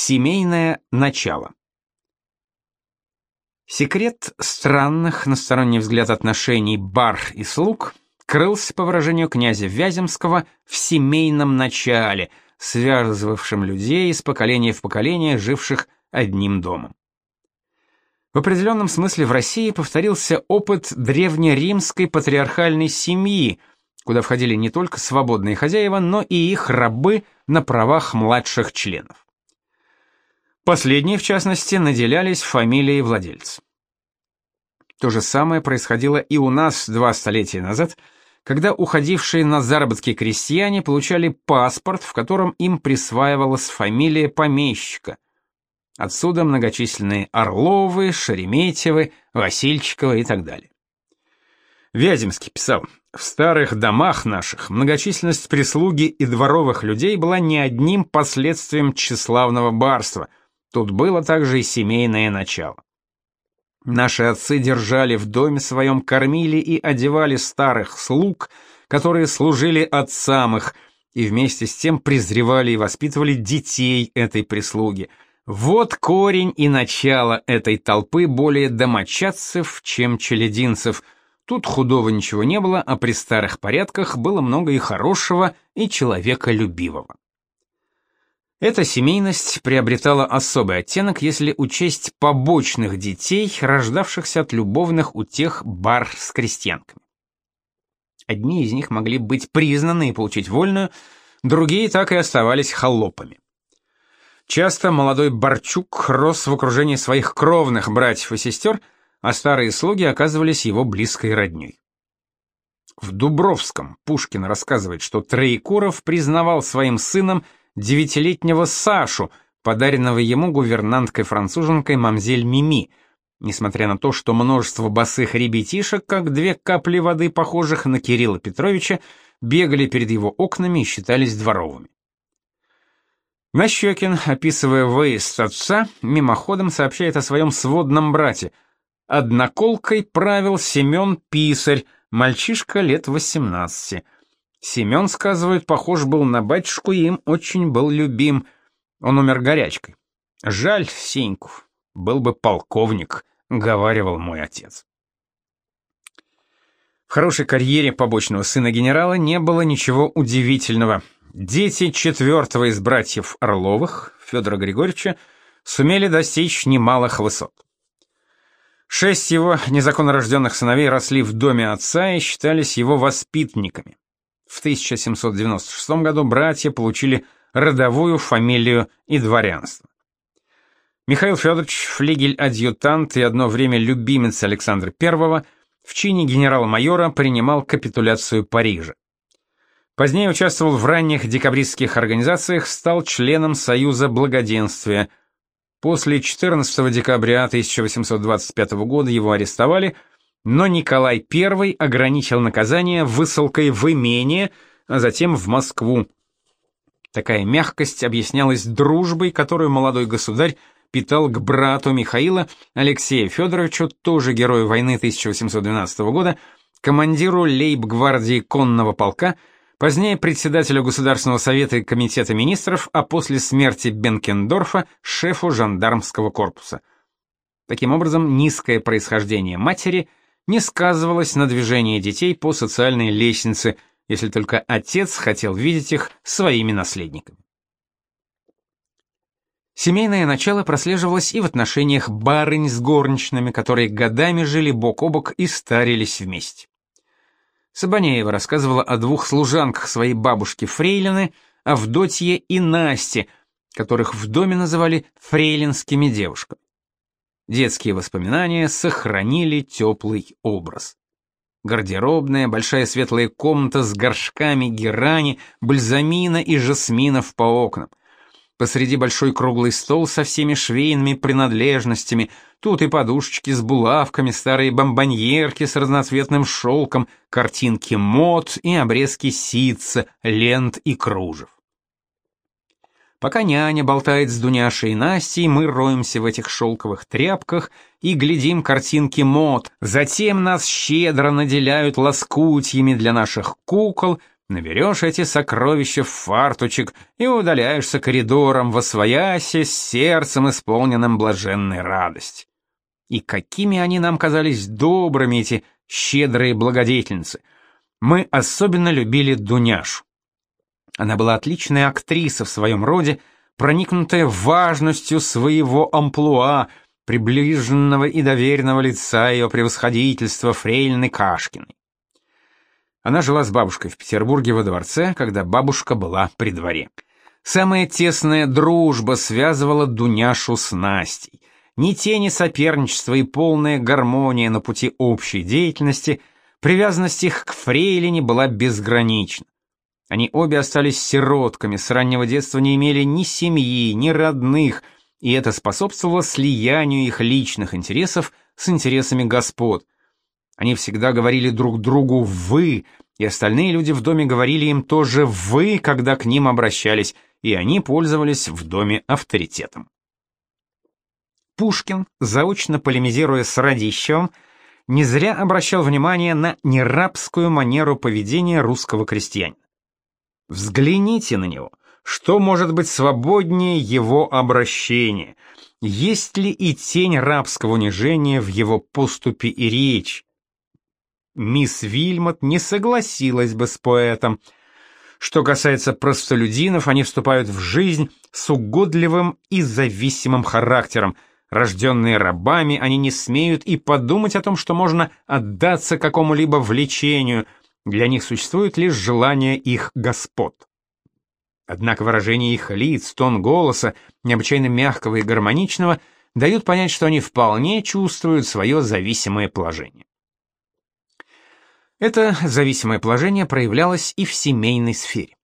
Семейное начало. Секрет странных, на сторонний взгляд, отношений бар и слуг крылся, по выражению князя Вяземского, в семейном начале, связывавшем людей из поколения в поколение, живших одним домом. В определенном смысле в России повторился опыт древнеримской патриархальной семьи, куда входили не только свободные хозяева, но и их рабы на правах младших членов. Последние, в частности, наделялись фамилией владельца. То же самое происходило и у нас два столетия назад, когда уходившие на заработки крестьяне получали паспорт, в котором им присваивалась фамилия помещика. Отсюда многочисленные Орловы, Шереметьевы, Васильчиковы и так далее. Вяземский писал, «В старых домах наших многочисленность прислуги и дворовых людей была не одним последствием тщеславного барства – Тут было также и семейное начало. Наши отцы держали в доме своем, кормили и одевали старых слуг, которые служили отцам их, и вместе с тем презревали и воспитывали детей этой прислуги. Вот корень и начало этой толпы более домочадцев, чем челединцев. Тут худого ничего не было, а при старых порядках было много и хорошего, и человеколюбивого. Эта семейность приобретала особый оттенок, если учесть побочных детей, рождавшихся от любовных утех бар с крестьянками. Одни из них могли быть признаны и получить вольную, другие так и оставались холопами. Часто молодой Барчук рос в окружении своих кровных братьев и сестер, а старые слуги оказывались его близкой родней. В Дубровском Пушкин рассказывает, что Троекуров признавал своим сыном девятилетнего Сашу, подаренного ему гувернанткой-француженкой мамзель Мими, несмотря на то, что множество босых ребятишек, как две капли воды, похожих на Кирилла Петровича, бегали перед его окнами и считались дворовыми. Нащекин, описывая выезд отца, мимоходом сообщает о своем сводном брате. Одноколкой правил Семен Писарь, мальчишка лет 18. Семен, сказывают, похож был на батюшку и им очень был любим. Он умер горячкой. Жаль Сеньку, был бы полковник, говаривал мой отец. В хорошей карьере побочного сына генерала не было ничего удивительного. Дети четвертого из братьев Орловых, Федора Григорьевича, сумели достичь немалых высот. Шесть его незаконно рожденных сыновей росли в доме отца и считались его воспитанниками. В 1796 году братья получили родовую фамилию и дворянство. Михаил Федорович, флигель-адъютант и одно время любимец Александра I, в чине генерал-майора принимал капитуляцию Парижа. Позднее участвовал в ранних декабристских организациях, стал членом Союза Благоденствия. После 14 декабря 1825 года его арестовали – но Николай I ограничил наказание высылкой в имение, а затем в Москву. Такая мягкость объяснялась дружбой, которую молодой государь питал к брату Михаила, Алексею Федоровичу, тоже герою войны 1812 года, командиру лейб-гвардии конного полка, позднее председателю Государственного совета и комитета министров, а после смерти Бенкендорфа шефу жандармского корпуса. Таким образом, низкое происхождение матери не сказывалось на движении детей по социальной лестнице, если только отец хотел видеть их своими наследниками. Семейное начало прослеживалось и в отношениях барынь с горничными, которые годами жили бок о бок и старились вместе. Сабанеева рассказывала о двух служанках своей бабушки Фрейлины, Авдотье и Насте, которых в доме называли фрейлинскими девушками. Детские воспоминания сохранили теплый образ. Гардеробная, большая светлая комната с горшками герани, бальзамина и жасминов по окнам. Посреди большой круглый стол со всеми швейными принадлежностями, тут и подушечки с булавками, старые бомбоньерки с разноцветным шелком, картинки мод и обрезки ситца, лент и кружев. Пока няня болтает с Дуняшей и Настей, мы роемся в этих шелковых тряпках и глядим картинки мод. Затем нас щедро наделяют лоскутьями для наших кукол, Наберешь эти сокровища в фартучек и удаляешься коридором во свояси с сердцем, исполненным блаженной радости. И какими они нам казались добрыми, эти щедрые благодетельницы. Мы особенно любили Дуняшу. Она была отличная актриса в своем роде, проникнутая важностью своего амплуа, приближенного и доверенного лица ее превосходительства Фрейлины Кашкиной. Она жила с бабушкой в Петербурге во дворце, когда бабушка была при дворе. Самая тесная дружба связывала Дуняшу с Настей. Ни тени соперничества и полная гармония на пути общей деятельности, привязанность их к фрейлине была безгранична. Они обе остались сиротками, с раннего детства не имели ни семьи, ни родных, и это способствовало слиянию их личных интересов с интересами господ – они всегда говорили друг другу «вы», и остальные люди в доме говорили им тоже «вы», когда к ним обращались, и они пользовались в доме авторитетом. Пушкин, заочно полемизируя с Радищевым, не зря обращал внимание на нерабскую манеру поведения русского крестьянина. Взгляните на него, что может быть свободнее его обращения, есть ли и тень рабского унижения в его поступе и речи, мисс Вильмот не согласилась бы с поэтом. Что касается простолюдинов, они вступают в жизнь с угодливым и зависимым характером. Рожденные рабами, они не смеют и подумать о том, что можно отдаться какому-либо влечению. Для них существует лишь желание их господ. Однако выражение их лиц, тон голоса, необычайно мягкого и гармоничного, дают понять, что они вполне чувствуют свое зависимое положение. Это зависимое положение проявлялось и в семейной сфере.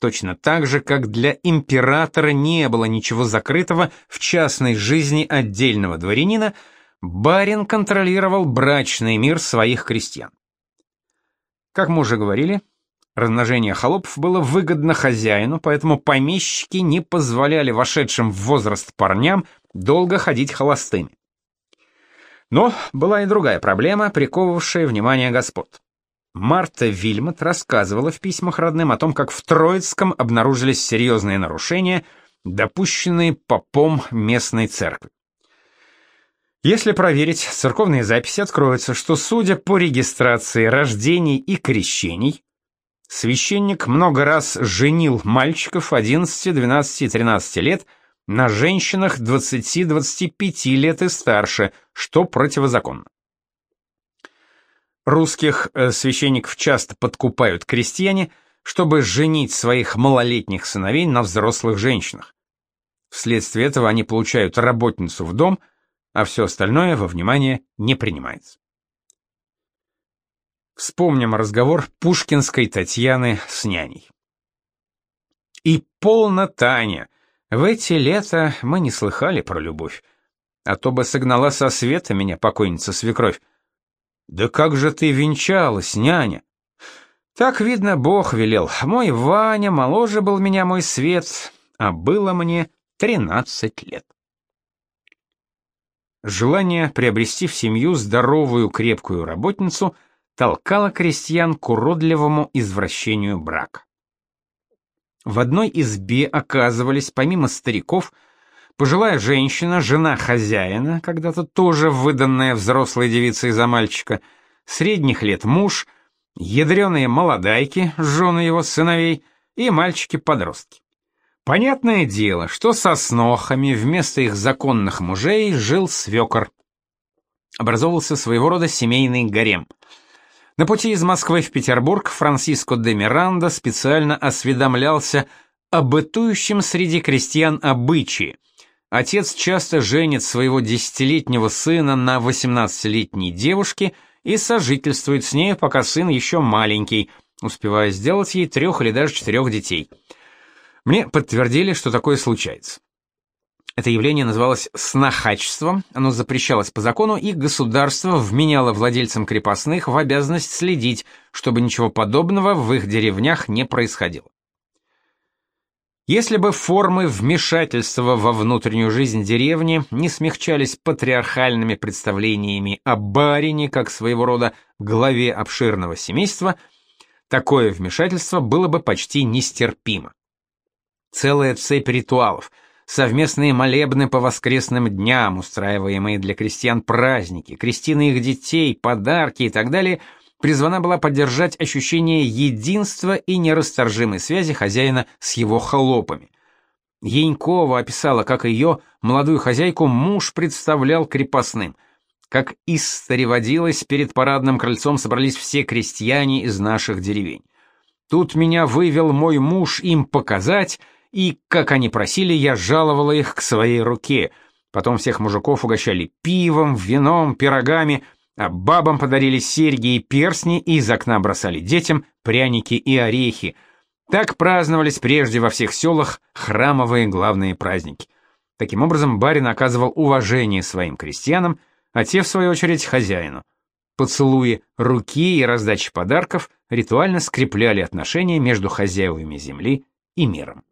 Точно так же, как для императора не было ничего закрытого в частной жизни отдельного дворянина, барин контролировал брачный мир своих крестьян. Как мы уже говорили, размножение холопов было выгодно хозяину, поэтому помещики не позволяли вошедшим в возраст парням долго ходить холостыми. Но была и другая проблема, приковывавшая внимание господ. Марта Вильмот рассказывала в письмах родным о том, как в Троицком обнаружились серьезные нарушения, допущенные попом местной церкви. Если проверить церковные записи, откроется, что, судя по регистрации рождений и крещений, священник много раз женил мальчиков 11, 12 и 13 лет – на женщинах 20-25 лет и старше, что противозаконно. Русских э, священников часто подкупают крестьяне, чтобы женить своих малолетних сыновей на взрослых женщинах. Вследствие этого они получают работницу в дом, а все остальное во внимание не принимается. Вспомним разговор пушкинской Татьяны с няней. И полно Таня, в эти лета мы не слыхали про любовь, а то бы согнала со света меня покойница-свекровь. Да как же ты венчалась, няня? Так, видно, Бог велел. Мой Ваня моложе был меня мой свет, а было мне тринадцать лет. Желание приобрести в семью здоровую крепкую работницу толкало крестьян к уродливому извращению брака. В одной избе оказывались, помимо стариков, пожилая женщина, жена хозяина, когда-то тоже выданная взрослой девицей за мальчика, средних лет муж, ядреные молодайки, жены его сыновей и мальчики-подростки. Понятное дело, что со снохами вместо их законных мужей жил свекор. Образовался своего рода семейный гарем — на пути из Москвы в Петербург Франциско де Миранда специально осведомлялся о бытующем среди крестьян обычае. Отец часто женит своего десятилетнего сына на восемнадцатилетней девушке и сожительствует с ней, пока сын еще маленький, успевая сделать ей трех или даже четырех детей. Мне подтвердили, что такое случается. Это явление называлось снахачеством, оно запрещалось по закону, и государство вменяло владельцам крепостных в обязанность следить, чтобы ничего подобного в их деревнях не происходило. Если бы формы вмешательства во внутреннюю жизнь деревни не смягчались патриархальными представлениями о барине как своего рода главе обширного семейства, такое вмешательство было бы почти нестерпимо. Целая цепь ритуалов, совместные молебны по воскресным дням, устраиваемые для крестьян праздники, крестины их детей, подарки и так далее, призвана была поддержать ощущение единства и нерасторжимой связи хозяина с его холопами. Янькова описала, как ее, молодую хозяйку, муж представлял крепостным. Как истори водилось, перед парадным крыльцом собрались все крестьяне из наших деревень. Тут меня вывел мой муж им показать, и, как они просили, я жаловала их к своей руке. Потом всех мужиков угощали пивом, вином, пирогами, а бабам подарили серьги и перстни и из окна бросали детям пряники и орехи — так праздновались прежде во всех селах храмовые главные праздники. Таким образом, барин оказывал уважение своим крестьянам, а те, в свою очередь, хозяину. Поцелуи руки и раздача подарков ритуально скрепляли отношения между хозяевами земли и миром.